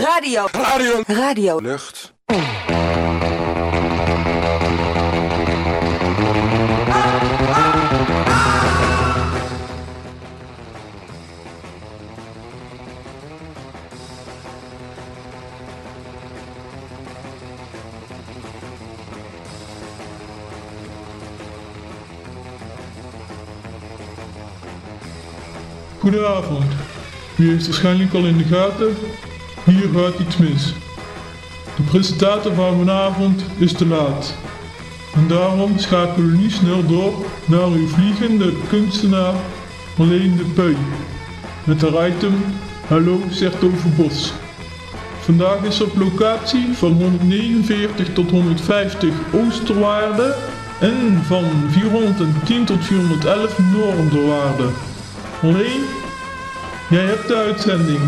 Radio. Radio. Radio. Lucht. Goedenavond. U heeft waarschijnlijk al in de gaten, hier gaat iets mis. De presentator van vanavond is te laat. En daarom schakelen we nu snel door naar uw vliegende kunstenaar Marleen de Puy. Met haar item Hallo Sertogenbos. Vandaag is op locatie van 149 tot 150 oosterwaarde en van 410 tot 411 noorderwaarde. Alleen, jij hebt de uitzending.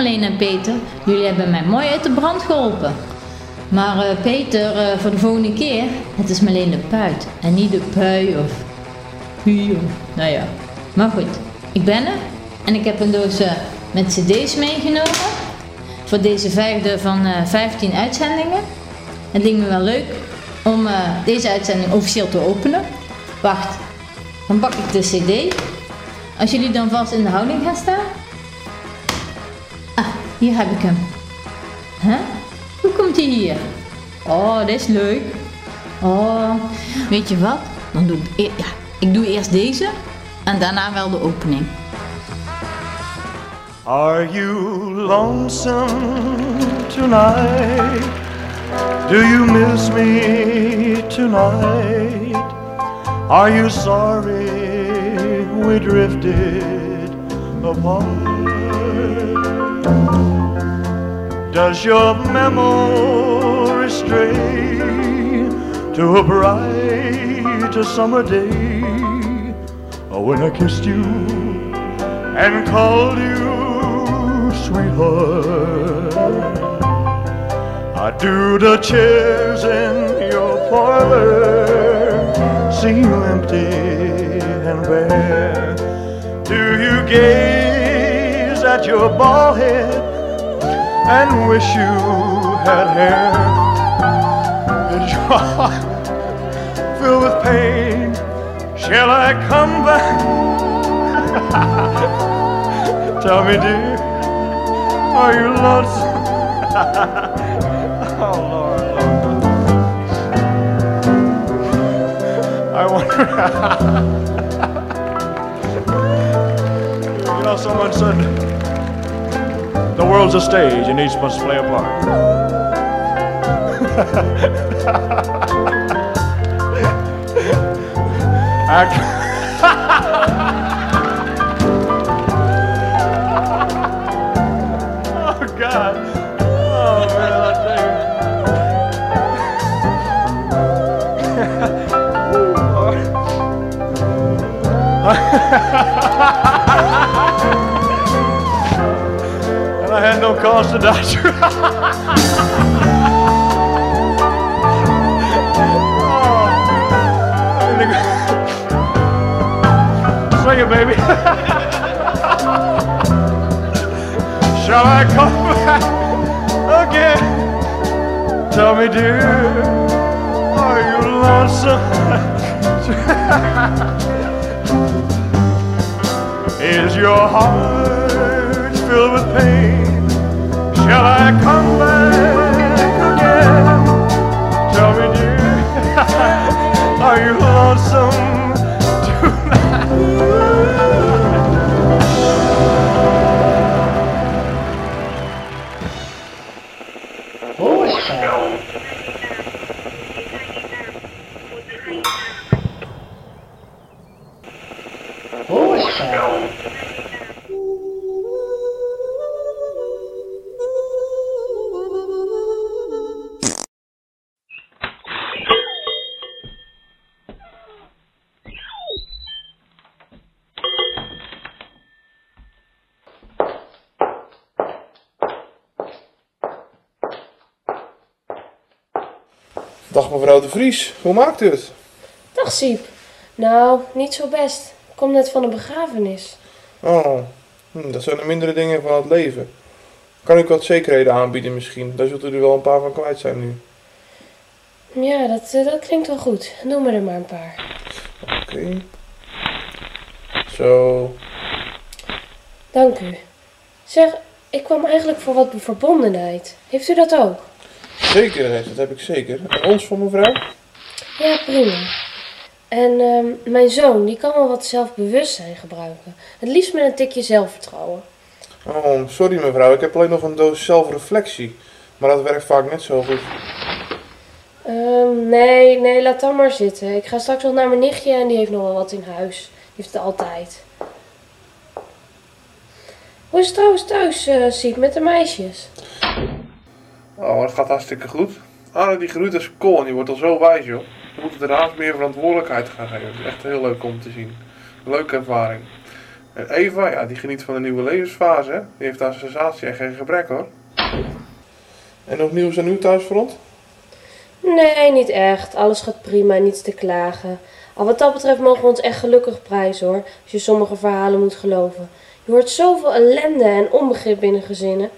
Marleen en Peter, jullie hebben mij mooi uit de brand geholpen. Maar eh, Peter, eh, voor de volgende keer, het is Marleen de puit en niet de pui of puur. Nou ja, maar goed, ik ben er en ik heb een doos eh, met cd's meegenomen. Voor deze vijfde van eh 15 uitzendingen. Het leek me wel leuk om eh, deze uitzending officieel te openen. Wacht, dan pak ik de cd. Als jullie dan vast in de houding gaan staan. Hier heb ik hem. Huh? Hoe komt hij hier? Oh, dat is leuk. Oh, weet je wat? Dan doe ik, e- ja, ik doe eerst deze en daarna wel de opening. Are you lonesome tonight? Do you miss me tonight? Are you sorry we drifted apart? Does your memory stray to a bright summer day when I kissed you and called you sweetheart. I do the chairs in your parlor seem empty and bare. Do you gaze at your bald head and wish you had hair? Heart filled with pain? Shall I come back? Tell me, dear, are you lonesome? oh, Lord, Lord. I wonder. you know, someone said world's a stage and each must play a part. I Ha ha ha ha ha! I had no cause to doctor. Oh. Sing it, baby. Shall I come back again? Tell me, dear, are you lonesome? Is your heart filled with pain? Shall I come back again? Tell me, dear, are you lonesome Hoe maakt u het? Dag Siep. Nou, niet zo best. Ik kom net van een begrafenis. Oh, hm, dat zijn de mindere dingen van het leven. Kan ik wat zekerheden aanbieden misschien? Daar zult u er wel een paar van kwijt zijn nu. Ja, dat, eh, dat klinkt wel goed. Noem me er maar een paar. Oké. Zo. Dank u. Zeg, ik kwam eigenlijk voor wat verbondenheid. Heeft u dat ook? Zeker, dat heb ik zeker. En ons voor mevrouw? Ja, prima. En ehm, mijn zoon, die kan wel wat zelfbewustzijn gebruiken. Het liefst met een tikje zelfvertrouwen. Oh, sorry mevrouw, ik heb alleen nog een doos zelfreflectie. Maar dat werkt vaak net zo goed. Ehm, nee, nee, laat dan maar zitten. Ik ga straks nog naar mijn nichtje en die heeft nog wel wat in huis. Die heeft het altijd. Hoe is het trouwens thuis, Siep, met de meisjes? Oh, dat gaat hartstikke goed. Anne die groeit als kool en die wordt al zo wijs joh. Je moet het er haast meer verantwoordelijkheid gaan geven. Het is echt heel leuk om te zien. Leuke ervaring. En Eva, ja, die geniet van de nieuwe levensfase. Die heeft aan sensatie en geen gebrek hoor. En nog nieuws aan uw thuisfront? Nee, niet echt. Alles gaat prima, niets te klagen. Al wat dat betreft mogen we ons echt gelukkig prijzen hoor, als je sommige verhalen moet geloven. Je hoort zoveel ellende en onbegrip binnen gezinnen.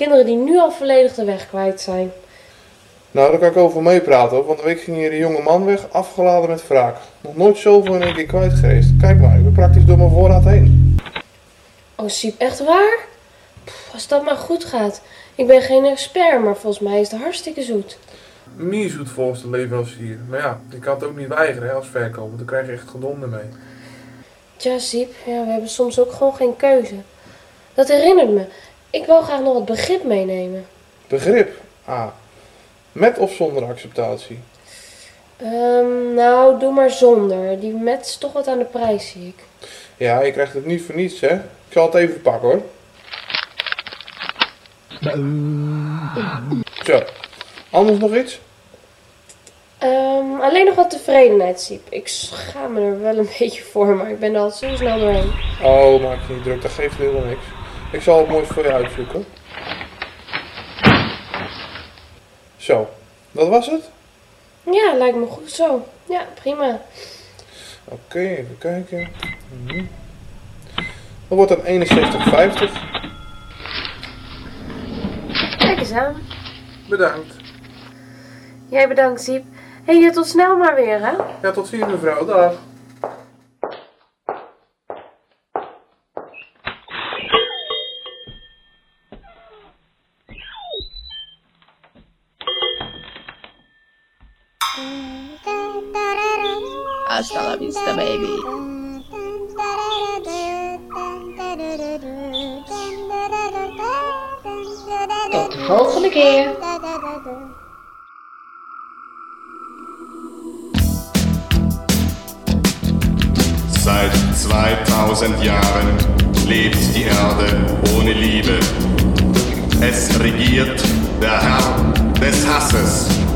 Kinderen die nu al volledig de weg kwijt zijn. Nou, daar kan ik over meepraten hoor. Want een week ging hier een jonge man weg, afgeladen met wraak. Nog nooit zoveel in één keer kwijt geweest. Kijk maar, ik ben praktisch door mijn voorraad heen. Oh, Siep, echt waar? Pff, als dat maar goed gaat. Ik ben geen expert, maar volgens mij is het hartstikke zoet. Meer zoet volgens de leverancier. Maar ja, ik kan het ook niet weigeren hè, als verkoper. Dan krijg je echt gedonder mee. Tja, Siep, ja, we hebben soms ook gewoon geen keuze. Dat herinnert me. Ik wil graag nog wat begrip meenemen. Begrip. Ah. Met of zonder acceptatie? Ehm, nou, doe maar zonder. Die met is toch wat aan de prijs, zie ik. Ja, je krijgt het niet voor niets hè. Ik zal het even pakken hoor. Zo. Anders nog iets? Ehm, alleen nog wat tevredenheid, Siep. Ik schaam me er wel een beetje voor, maar ik ben er al zo snel doorheen. Oh, maak je niet druk. Dat geeft helemaal niks. Ik zal het moois voor je uitzoeken. Zo. Dat was het? Ja, lijkt me goed zo. Ja, prima. Oké, even kijken. Mhm. Dat wordt dan 61,50. Kijk eens aan. Bedankt. Jij bedankt, Siep. Hé, hey, tot snel maar weer, hè? Ja, tot ziens mevrouw. Dag. Vista, baby. Tot de volgende keer. Seit 2000 Jahren lebt die Erde ohne Liebe. Es regiert der Herr des Hasses.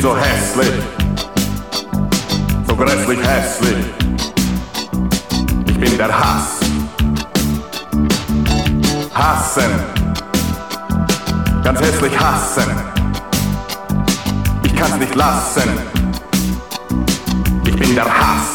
Bin so hässlich. So grässlich hässlich. Ich bin der Hass. Hassen. Ganz hässlich hassen. Ich kann's nicht lassen. Ich bin der Hass.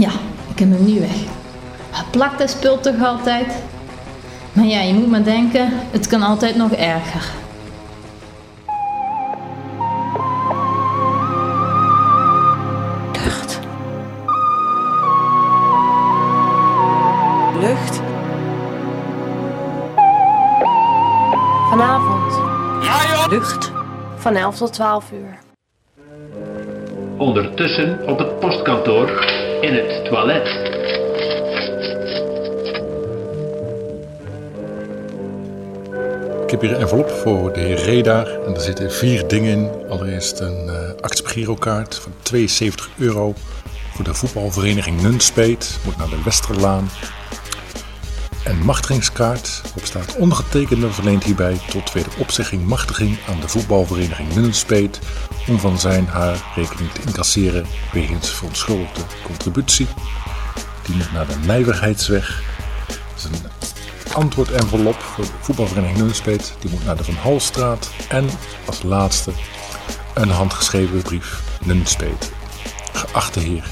Ja, ik heb hem nu weg. Het plakt dat spul toch altijd? Maar ja, je moet maar denken, het kan altijd nog erger. Lucht. Lucht. Vanavond. Lucht. Van 11 tot 12 uur. Ondertussen op het postkantoor in het toilet. Ik heb hier een envelop voor de heer Reda en er zitten vier dingen in. Allereerst een uh, actiegirokaart van 72 euro voor de voetbalvereniging Nunspeet. Moet naar de Westerlaan. Een machtigingskaart. Op staat ondergetekende verleent hierbij tot tweede opzegging machtiging aan de voetbalvereniging Nunspeet om van zijn haar rekening te incasseren wegens verontschuldigde contributie. Die naar de Nijverheidsweg. Dat is een antwoordenvelop voor de voetbalvereniging Nunspeet. Die moet naar de Van Halstraat. En als laatste een handgeschreven brief Nunspeet. Geachte heer,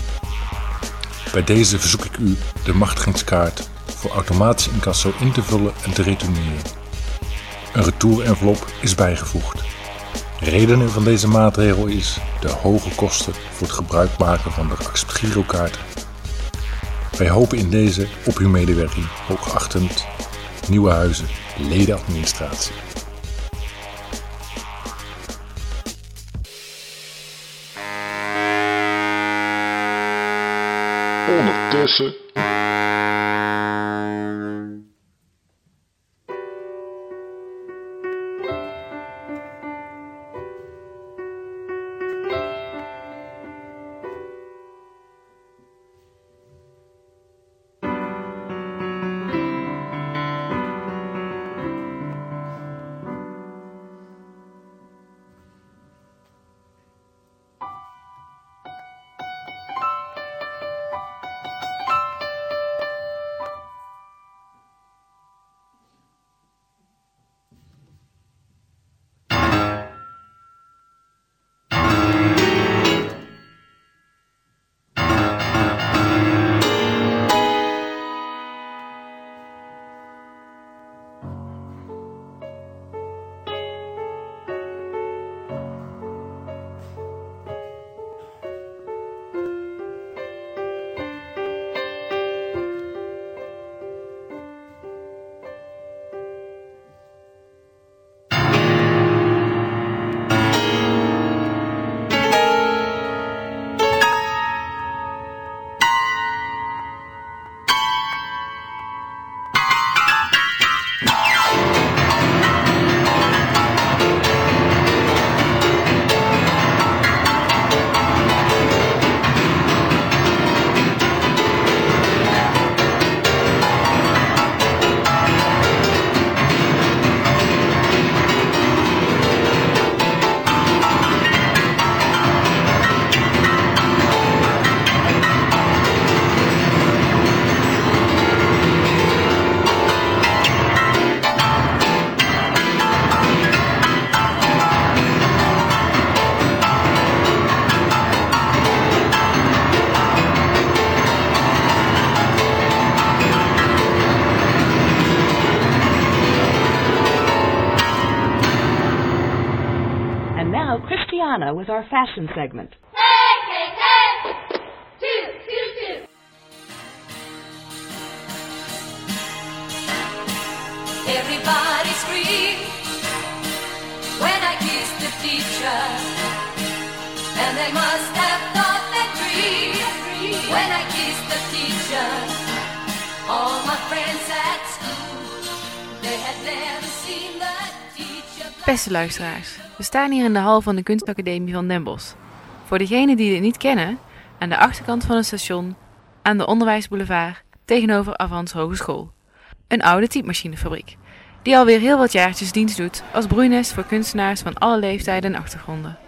bij deze verzoek ik u de machtigingskaart voor automatisch incasso in te vullen en te retourneren. Een retourenvelop is bijgevoegd. Redenen van deze maatregel is de hoge kosten voor het gebruik maken van de acceptgirokaarten. Wij hopen in deze op uw medewerking, hoogachtend Nieuwe Huizen, ledenadministratie. Ondertussen. With our fashion segment. Everybody scream when I kiss the teacher, and they must have thought that dream when I kiss the teacher. All my friends at school, they had never seen the. Beste luisteraars, we staan hier in de hal van de Kunstacademie van Den Bosch. Voor degenen die dit niet kennen, aan de achterkant van het station, aan de Onderwijsboulevard, tegenover Avans Hogeschool. Een oude typemachinefabriek, die alweer heel wat jaartjes dienst doet als broeinest voor kunstenaars van alle leeftijden en achtergronden.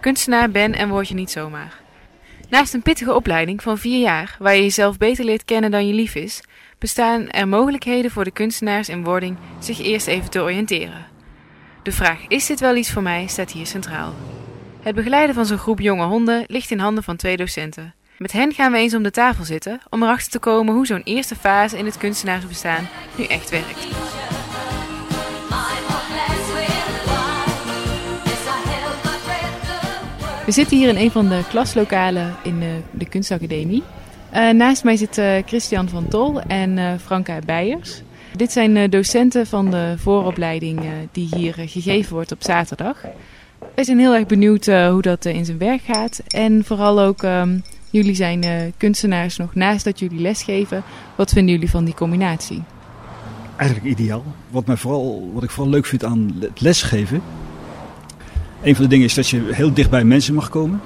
Kunstenaar ben en word je niet zomaar. Naast een pittige opleiding van vier jaar, waar je jezelf beter leert kennen dan je lief is, bestaan er mogelijkheden voor de kunstenaars in wording zich eerst even te oriënteren. De vraag is dit wel iets voor mij staat hier centraal. Het begeleiden van zo'n groep jonge honden ligt in handen van twee docenten. Met hen gaan we eens om de tafel zitten om erachter te komen hoe zo'n eerste fase in het kunstenaarsbestaan nu echt werkt. We zitten hier in een van de klaslokalen in de, de kunstacademie. Uh, naast mij zit uh, Christian van Tol en uh, Franka Beijers. Dit zijn docenten van de vooropleiding die hier gegeven wordt op zaterdag. We zijn heel erg benieuwd hoe dat in zijn werk gaat. En vooral ook, um, jullie zijn kunstenaars nog naast dat jullie lesgeven. Wat vinden jullie van die combinatie? Eigenlijk ideaal. Wat, mij vooral, wat ik vooral leuk vind aan het lesgeven... Een van de dingen is dat je heel dicht bij mensen mag komen.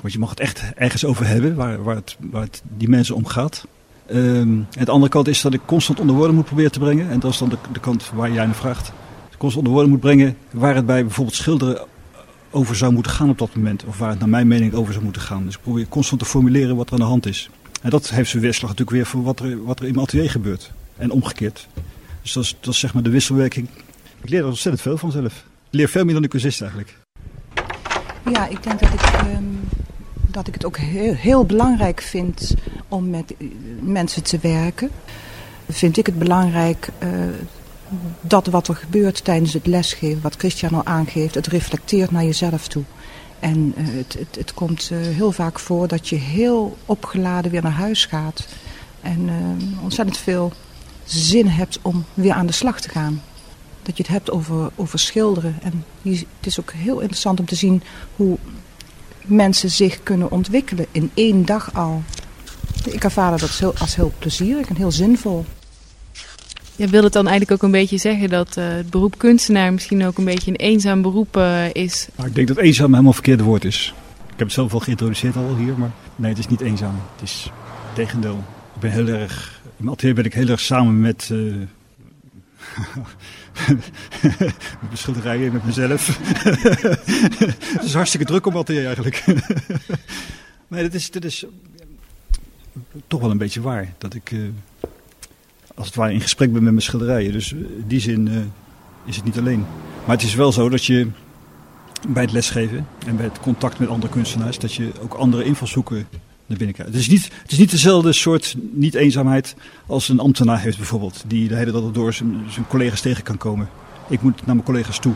Want je mag het echt ergens over hebben waar, waar, het, waar het die mensen om gaat. Um, en de andere kant is dat ik constant onder woorden moet proberen te brengen. En dat is dan de, de kant waar jij naar vraagt. Constant onder woorden moet brengen waar het bij bijvoorbeeld schilderen over zou moeten gaan op dat moment. Of waar het naar mijn mening over zou moeten gaan. Dus ik probeer constant te formuleren wat er aan de hand is. En dat heeft zijn weerslag natuurlijk weer voor wat er, wat er in mijn atelier gebeurt. En omgekeerd. Dus dat is, zeg maar de wisselwerking. Ik leer er ontzettend veel van zelf. Ik leer veel meer dan de cursist eigenlijk. Ja, ik denk dat ik, um, dat ik het ook heel, heel belangrijk vind om met uh, mensen te werken. Vind ik het belangrijk uh, dat wat er gebeurt tijdens het lesgeven, wat Christian al aangeeft, het reflecteert naar jezelf toe. En uh, het, het, het, komt heel vaak voor dat je heel opgeladen weer naar huis gaat. En ontzettend veel zin hebt om weer aan de slag te gaan dat je het hebt over, over schilderen. En het is ook heel interessant om te zien hoe mensen zich kunnen ontwikkelen in één dag al. Ik ervaar dat als heel, als heel plezierig en heel zinvol. Je wil het dan eigenlijk ook een beetje zeggen dat uh, het beroep kunstenaar misschien ook een beetje een eenzaam beroep uh, is? Nou, ik denk dat eenzaam helemaal het verkeerde woord is. Ik heb het zoveel geïntroduceerd al hier, maar nee, het is niet eenzaam. Het is tegendeel. Ik ben heel erg, in mijn atelier ben ik heel erg samen met... Uh, met mijn schilderijen, met mezelf. het is hartstikke druk om atelier eigenlijk. nee, dat is, dat is toch wel een beetje waar. Dat ik uh, als het ware in gesprek ben met mijn schilderijen. Dus in die zin uh, is het niet alleen. Maar het is wel zo dat je bij het lesgeven en bij het contact met andere kunstenaars... dat je ook andere invalshoeken naar binnen krijgt. Het is niet, het is niet dezelfde soort niet-eenzaamheid als een ambtenaar heeft bijvoorbeeld. Die de hele dag door zijn, zijn collega's tegen kan komen. Ik moet naar mijn collega's toe.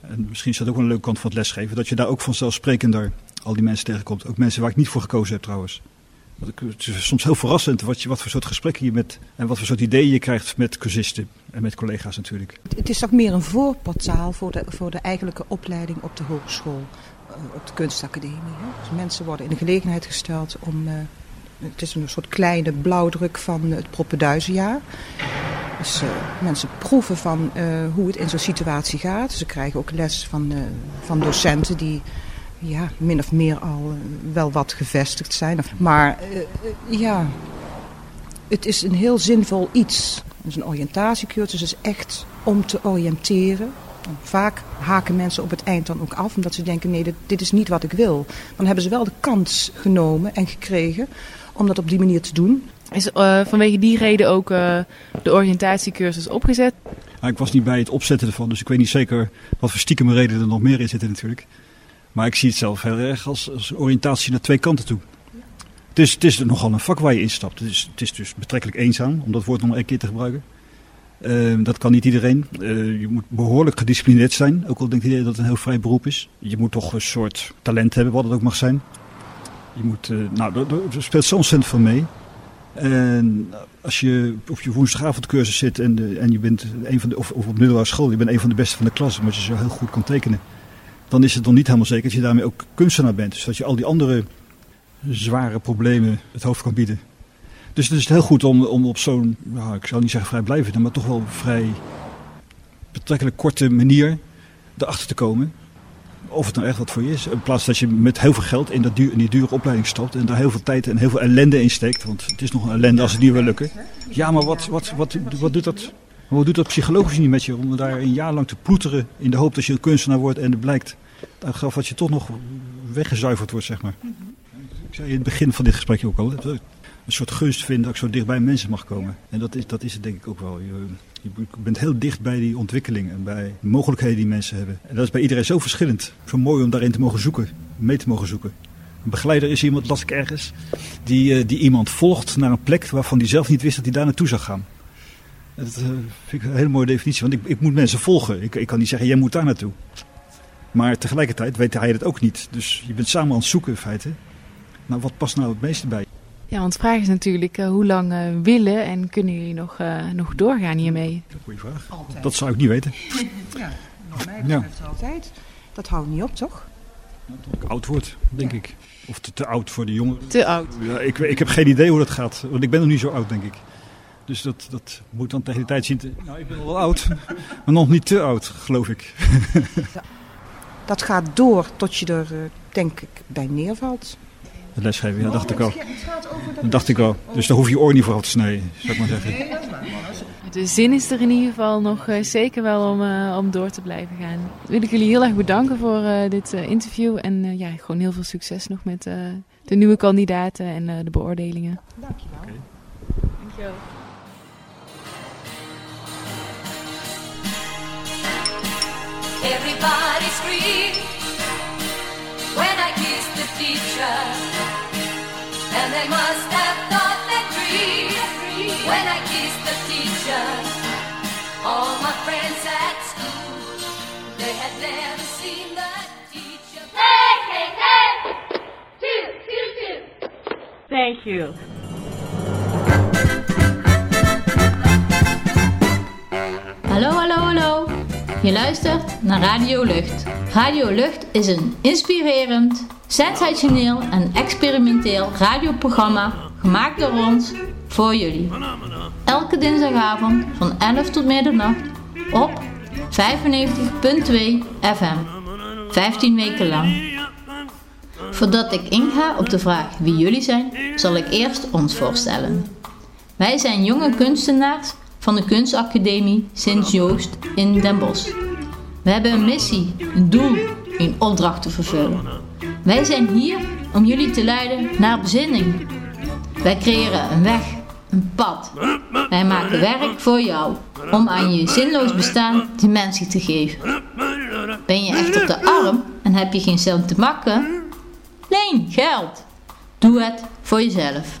En misschien is dat ook een leuke kant van het lesgeven. Dat je daar ook vanzelfsprekender al die mensen tegenkomt. Ook mensen waar ik niet voor gekozen heb trouwens. Het is soms heel verrassend wat, je, wat voor soort gesprekken je met en wat voor soort ideeën je krijgt met cursisten en met collega's natuurlijk. Het is toch meer een voorportaal voor de, voor de eigenlijke opleiding op de hogeschool, op de kunstacademie. Hè? Dus mensen worden in de gelegenheid gesteld om, uh, het is een soort kleine blauwdruk van het Proppenduizenjaar. Dus uh, mensen proeven van hoe het in zo'n situatie gaat. Ze krijgen ook les van, van docenten die ja, min of meer al wel wat gevestigd zijn. Maar uh, ja, het is een heel zinvol iets. Het is een oriëntatiecursus, dus is echt om te oriënteren. Vaak haken mensen op het eind dan ook af, omdat ze denken, nee, dit, dit is niet wat ik wil. Dan hebben ze wel de kans genomen en gekregen om dat op die manier te doen. Is uh, vanwege die reden ook uh, de oriëntatiecursus opgezet? Nou, ik was niet bij het opzetten ervan, dus ik weet niet zeker wat voor stiekem redenen er nog meer in zitten natuurlijk. Maar ik zie het zelf heel erg als, als oriëntatie naar twee kanten toe. Het is, het is nogal een vak waar je instapt. Het is, het is dus betrekkelijk eenzaam, om dat woord nog een keer te gebruiken. Ehm, dat kan niet iedereen. Eh, je moet behoorlijk gedisciplineerd zijn. Ook al denkt iedereen dat het een heel vrij beroep is. Je moet toch een soort talent hebben, wat het ook mag zijn. Je moet, eh, nou, er, speelt zo ontzettend veel mee. En als je op je woensdagavondcursus zit en, de, en je bent een van de, of, of op middelbare school, je bent een van de beste van de klas, omdat je zo heel goed kan tekenen. Dan is het nog niet helemaal zeker dat je daarmee ook kunstenaar bent. Dus dat je al die andere zware problemen het hoofd kan bieden. Dus het is heel goed om, om op zo'n, nou, ik zou niet zeggen vrijblijvende, maar toch wel vrij betrekkelijk korte manier erachter te komen. Of het nou echt wat voor je is. In plaats dat je met heel veel geld in, dat duur, in die dure opleiding stapt en daar heel veel tijd en heel veel ellende in steekt. Want het is nog een ellende als het niet wil lukken. Ja, maar wat, wat, wat, wat doet dat? Wat doet dat psychologisch niet met je om daar een jaar lang te ploeteren in de hoop dat je een kunstenaar wordt en er blijkt gaf dat je toch nog weggezuiverd wordt, zeg maar. Ik zei in het begin van dit gesprek ook al, een soort gunst vinden dat ik zo dicht bij mensen mag komen. En dat is, dat is het denk ik ook wel. Je, je bent heel dicht bij die ontwikkeling en bij de mogelijkheden die mensen hebben. En dat is bij iedereen zo verschillend. Zo mooi om daarin te mogen zoeken, mee te mogen zoeken. Een begeleider is iemand, las ik ergens, die, eh, die iemand volgt naar een plek waarvan hij zelf niet wist dat hij daar naartoe zou gaan. Dat eh, vind ik een hele mooie definitie, want ik, ik moet mensen volgen. Ik, ik kan niet zeggen, jij moet daar naartoe. Maar tegelijkertijd weet hij het ook niet. Dus je bent samen aan het zoeken in feite. Maar wat past nou het meeste bij? Ja, want de vraag is natuurlijk eh, hoe lang eh, willen en kunnen jullie nog, eh, nog doorgaan hiermee? Goeie vraag. Altijd. Dat zou ik niet weten. Ja, wat mij Ja. betreft altijd. Dat houdt niet op, toch? Tot ik oud word, denk ik. Of te, te oud voor de jongeren. Te oud. Ja, ik, ik heb geen idee hoe dat gaat. Want ik ben nog niet zo oud, denk ik. Dus dat, dat moet dan tegen die tijd zien. Te, nou, ik ben wel oud. Maar nog niet te oud, geloof ik. Dat gaat door tot je er, eh, denk ik, bij neervalt. Het lesgeven, ja, dacht ik al. Dat dacht ik al. Dus daar hoef je oor niet voor af te snijden, zou ik maar zeggen. De zin is er in ieder geval nog eh, zeker wel om, eh, om door te blijven gaan. Wil ik jullie heel erg bedanken voor eh, dit eh, interview. En eh, ja, gewoon heel veel succes nog met eh, de nieuwe kandidaten en eh, de beoordelingen. Dankjewel. Dankjewel. Everybody screamed when I kissed the teacher. And they must have thought that dream when I kissed the teacher. All my friends at school, they had never seen the teacher. Hey, hey, hey! Two, two, two. Thank you. Hallo, hallo, hallo. Je luistert naar Radio Lucht. Radio Lucht is een inspirerend, sensationeel en experimenteel radioprogramma gemaakt door ons voor jullie. Elke dinsdagavond van 11 tot middernacht op 95.2 FM. 15 weken lang. Voordat ik inga op de vraag wie jullie zijn, zal ik eerst ons voorstellen. Wij zijn jonge kunstenaars van de Kunstacademie Sint-Joost in Den Bosch. We hebben een missie, een doel, een opdracht te vervullen. Wij zijn hier om jullie te leiden naar bezinning. Wij creëren een weg, een pad. Wij maken werk voor jou om aan je zinloos bestaan dimensie te geven. Ben je echt op de arm en heb je geen cent te makken? Leen geld. Doe het voor jezelf.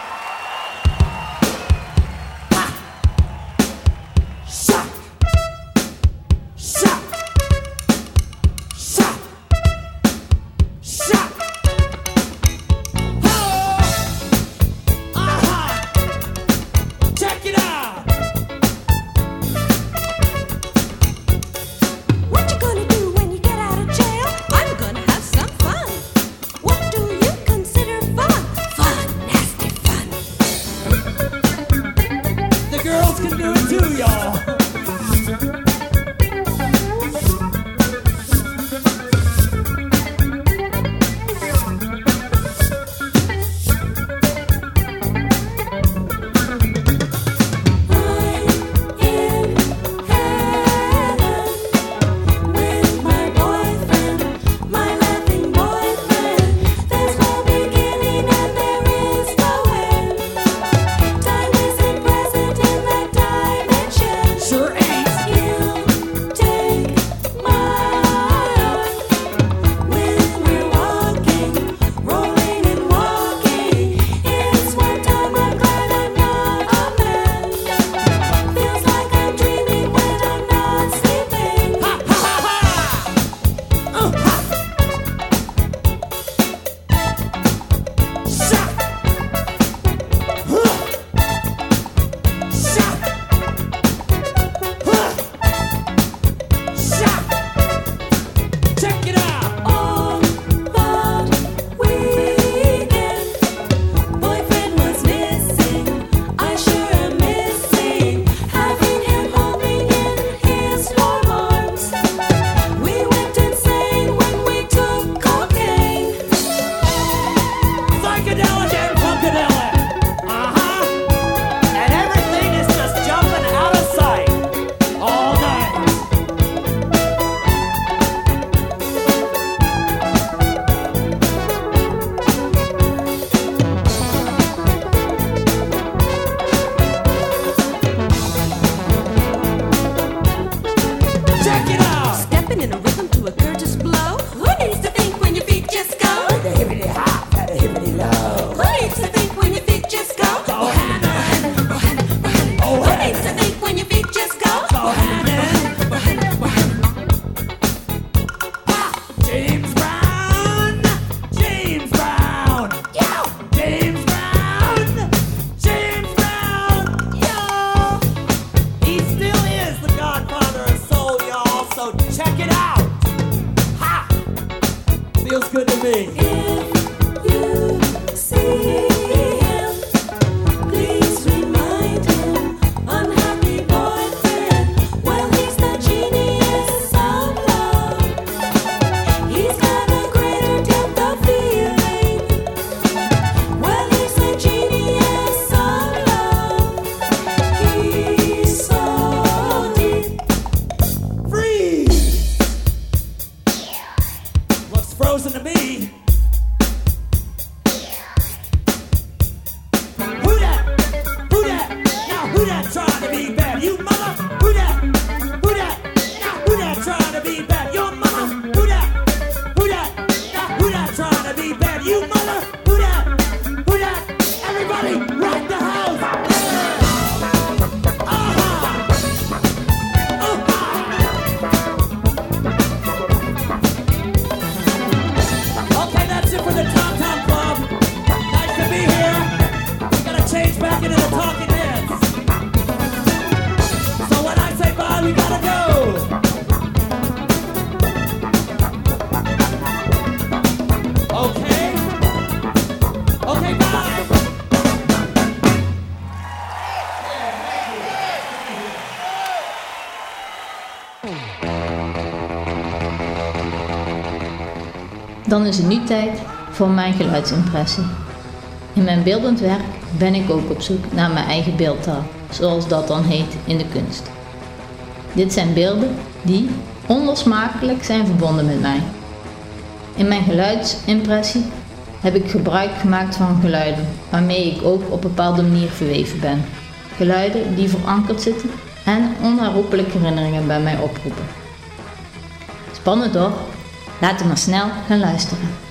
Dan is het nu tijd voor mijn geluidsimpressie. In mijn beeldend werk ben ik ook op zoek naar mijn eigen beeldtaal, zoals dat dan heet in de kunst. Dit zijn beelden die onlosmakelijk zijn verbonden met mij. In mijn geluidsimpressie heb ik gebruik gemaakt van geluiden waarmee ik ook op bepaalde manier verweven ben. Geluiden die verankerd zitten en onherroepelijke herinneringen bij mij oproepen. Spannend toch? Laten we maar snel gaan luisteren.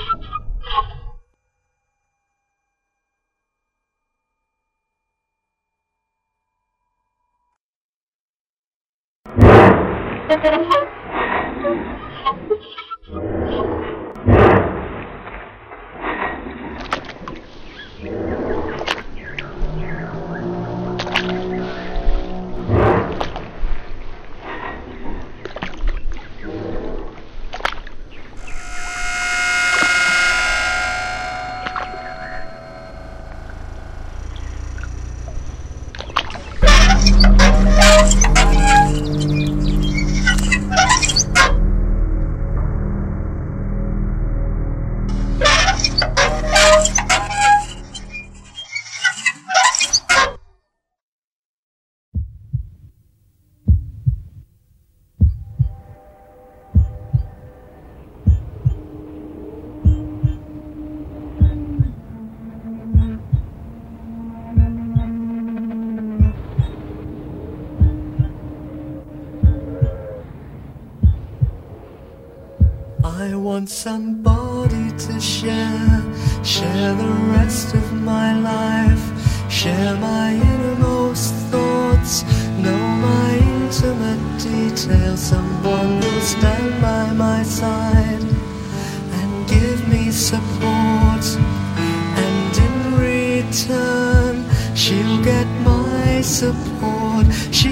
Thank you. Want somebody to share, share the rest of my life, share my innermost thoughts, know my intimate details. Someone who'll stand by my side and give me support, and in return, she'll get my support. She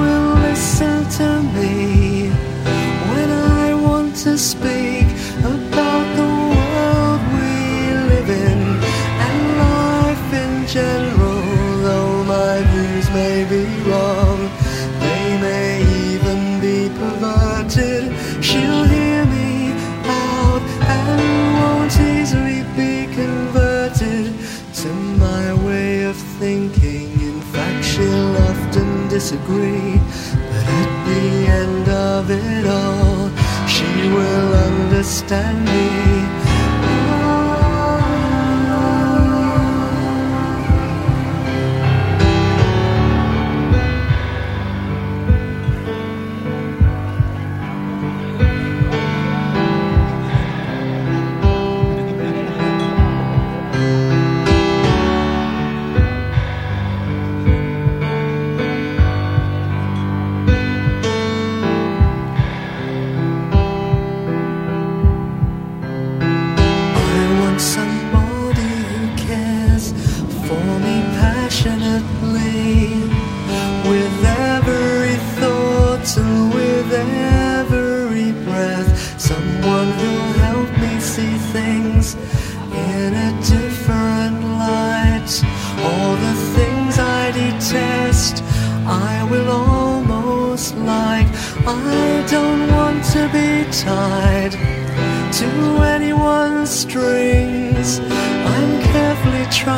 will listen to me when I want to speak disagree, but at the end of it all, she will understand me.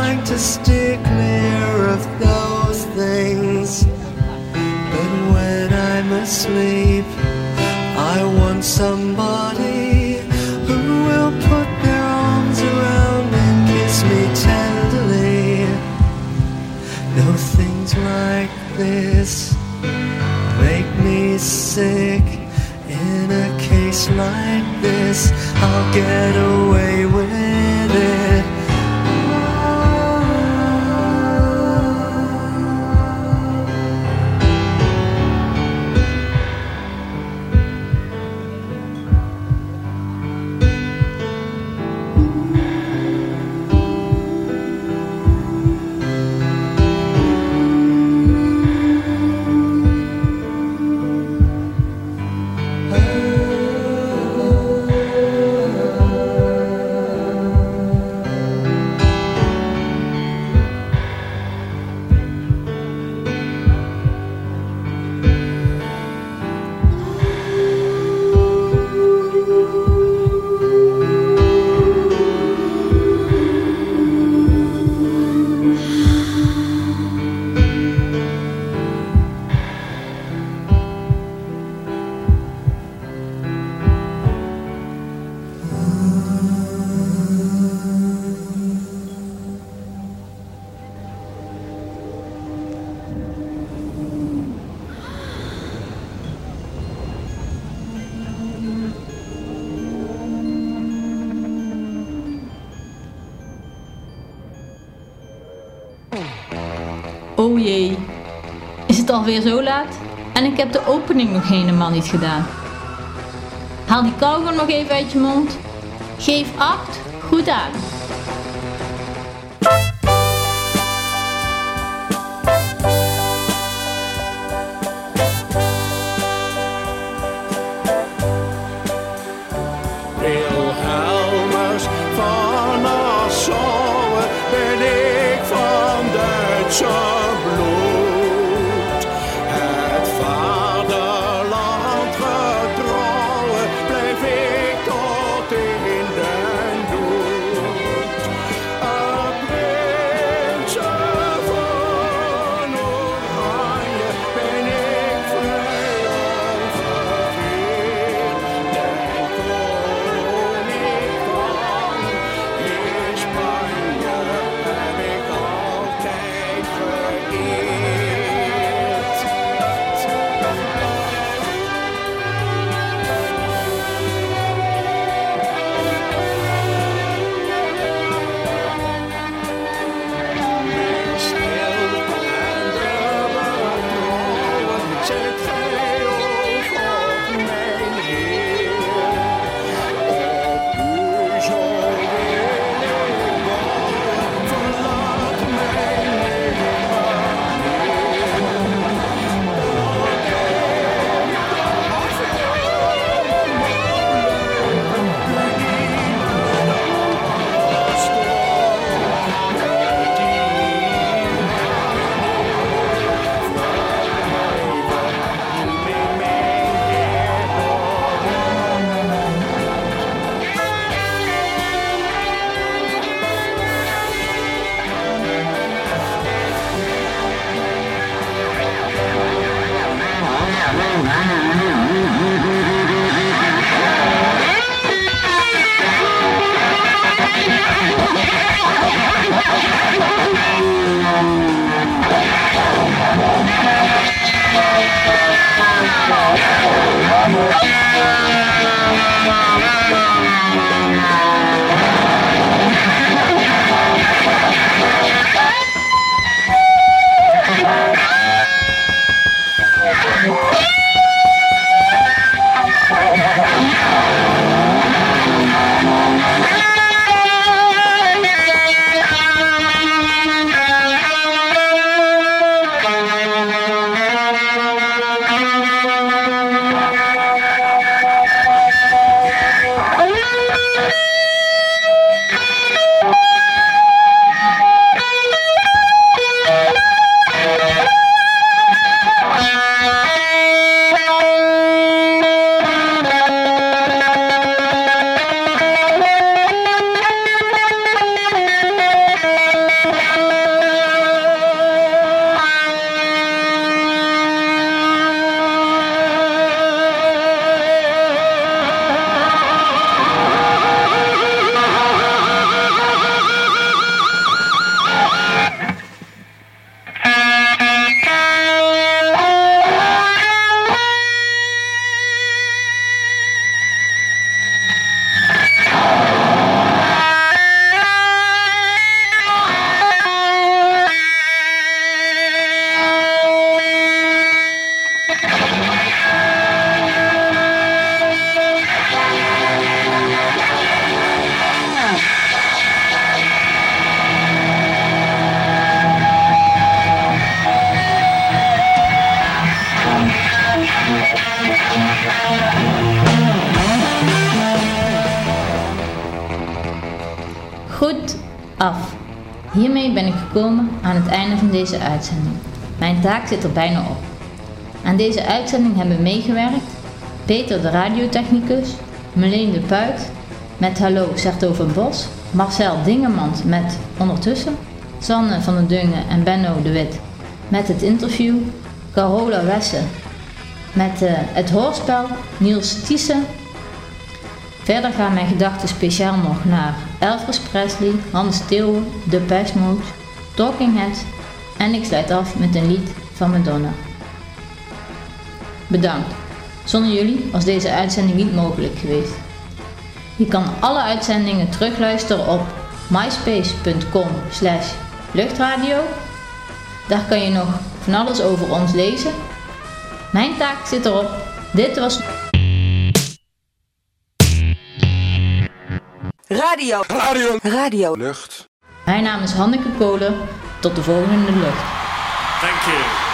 Trying to steer clear of those things. But when I'm asleep, I want somebody who will put their arms around and kiss me tenderly. No things like this make me sick. In a case like this, I'll get away alweer zo laat? En ik heb de opening nog helemaal niet gedaan. Haal die kauwgom nog even uit je mond. Geef acht, goed aan. Wilhelmus van Nassau ben ik van Duitse Ben ik gekomen aan het einde van deze uitzending. Mijn taak zit er bijna op. Aan deze uitzending hebben meegewerkt Peter de radiotechnicus, Marleen de Puit met Hallo zegt over Bos, Marcel Dingemans met Ondertussen, Sanne van den Dungen en Benno de Wit met het interview, Carola Wesse met eh, het hoorspel, Niels Thiessen. Verder gaan mijn gedachten speciaal nog naar Elvis Presley, Hans Theeuwen, The Pest Mode, Talking Heads en ik sluit af met een lied van Madonna. Bedankt. Zonder jullie was deze uitzending niet mogelijk geweest. Je kan alle uitzendingen terugluisteren op myspace.com luchtradio. Daar kan je nog van alles over ons lezen. Mijn taak zit erop. Dit was... Radio. Radio. Radio. Lucht. Mijn naam is Hanneke Kolen. Tot de volgende lucht. Thank you.